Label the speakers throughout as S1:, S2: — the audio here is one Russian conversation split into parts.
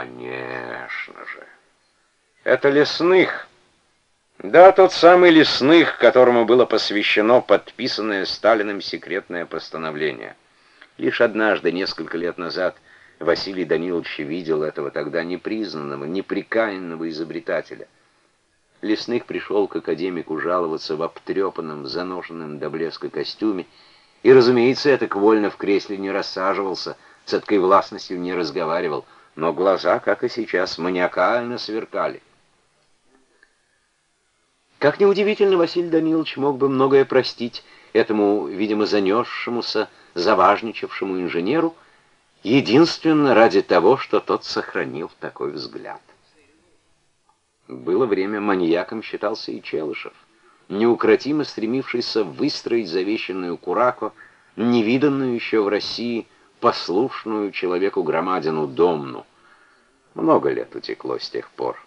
S1: Конечно же. Это лесных. Да, тот самый лесных, которому было посвящено подписанное Сталиным секретное постановление. Лишь однажды, несколько лет назад, Василий Данилович видел этого тогда непризнанного, неприкаянного изобретателя. Лесных пришел к академику жаловаться в обтрепанном, заношенном до блеска костюме, и, разумеется, это вольно в кресле не рассаживался, с этой властностью не разговаривал, но глаза, как и сейчас, маниакально сверкали. Как неудивительно, Василий Данилович мог бы многое простить этому, видимо, занесшемуся, заважничавшему инженеру, единственно ради того, что тот сохранил такой взгляд. Было время, маньяком считался и Челышев, неукротимо стремившийся выстроить завещанную Курако, невиданную еще в России, послушную человеку громадину Домну. Много лет утекло с тех пор.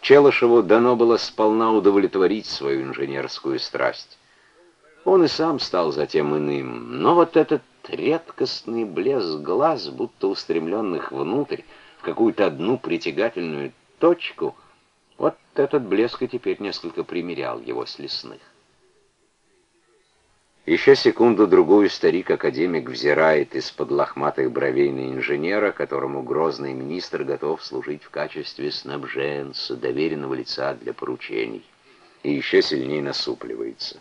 S1: Челышеву дано было сполна удовлетворить свою инженерскую страсть. Он и сам стал затем иным, но вот этот редкостный блеск глаз, будто устремленных внутрь, в какую-то одну притягательную точку, вот этот блеск и теперь несколько примерял его с лесных. Еще секунду-другую старик-академик взирает из-под лохматых бровей на инженера, которому грозный министр готов служить в качестве снабженца, доверенного лица для поручений. И еще сильнее насупливается.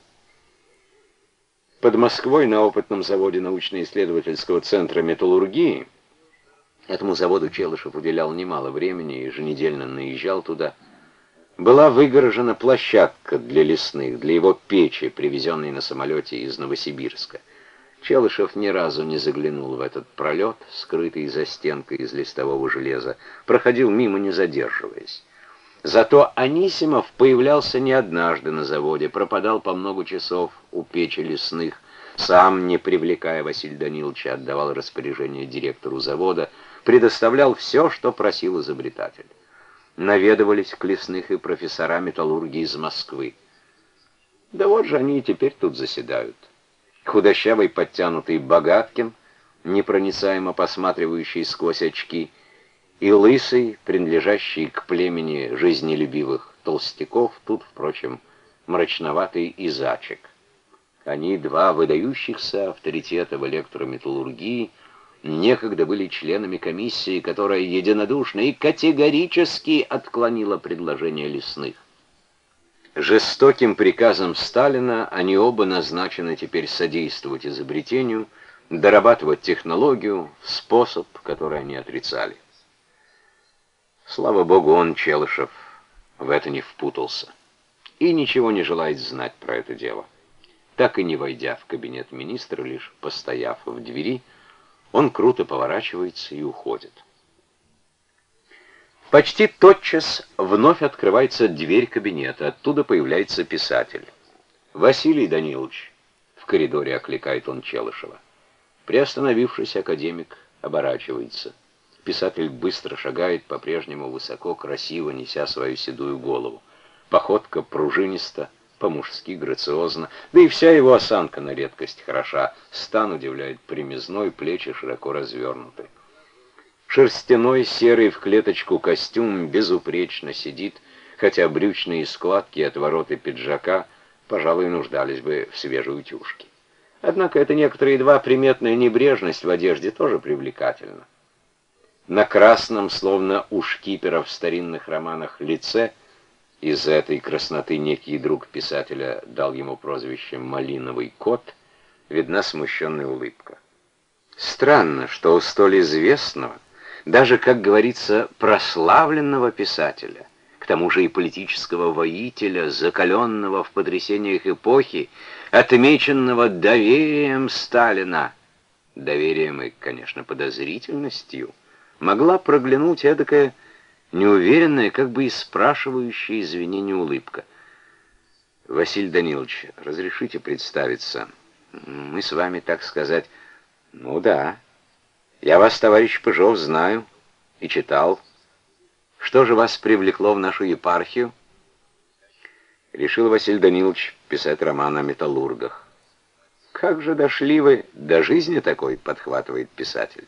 S1: Под Москвой на опытном заводе научно-исследовательского центра металлургии этому заводу Челышев уделял немало времени и еженедельно наезжал туда – была выгорожена площадка для лесных, для его печи, привезенной на самолете из Новосибирска. Челышев ни разу не заглянул в этот пролет, скрытый за стенкой из листового железа, проходил мимо, не задерживаясь. Зато Анисимов появлялся не однажды на заводе, пропадал по много часов у печи лесных, сам, не привлекая Василия Даниловича, отдавал распоряжение директору завода, предоставлял все, что просил изобретатель наведывались к лесных и профессора металлургии из Москвы. Да вот же они и теперь тут заседают. Худощавый подтянутый Богаткин, непроницаемо посматривающий сквозь очки, и лысый, принадлежащий к племени жизнелюбивых толстяков, тут, впрочем, мрачноватый Изачек. Они два выдающихся авторитета в электрометаллургии — некогда были членами комиссии, которая единодушно и категорически отклонила предложение лесных. Жестоким приказом Сталина они оба назначены теперь содействовать изобретению, дорабатывать технологию, способ, который они отрицали. Слава богу, он, Челышев, в это не впутался и ничего не желает знать про это дело. Так и не войдя в кабинет министра, лишь постояв в двери, он круто поворачивается и уходит. Почти тотчас вновь открывается дверь кабинета. Оттуда появляется писатель. «Василий Данилович», — в коридоре окликает он Челышева. Приостановившись, академик оборачивается. Писатель быстро шагает, по-прежнему высоко, красиво, неся свою седую голову. Походка пружиниста, по-мужски грациозно, да и вся его осанка на редкость хороша, стан удивляет примизной, плечи широко развернуты. Шерстяной, серый в клеточку костюм безупречно сидит, хотя брючные складки и отвороты пиджака, пожалуй, нуждались бы в свежей утюжке. Однако это некоторая едва приметная небрежность в одежде тоже привлекательна. На красном, словно у шкипера в старинных романах, лице — из этой красноты некий друг писателя дал ему прозвище «Малиновый кот», видна смущенная улыбка. Странно, что у столь известного, даже, как говорится, прославленного писателя, к тому же и политического воителя, закаленного в потрясениях эпохи, отмеченного доверием Сталина, доверием и, конечно, подозрительностью, могла проглянуть эдакая неуверенная, как бы и спрашивающая извинения улыбка. «Василий Данилович, разрешите представиться? Мы с вами, так сказать...» «Ну да. Я вас, товарищ Пыжов, знаю и читал. Что же вас привлекло в нашу епархию?» Решил Василий Данилович писать роман о металлургах. «Как же дошли вы до жизни такой?» — подхватывает писатель.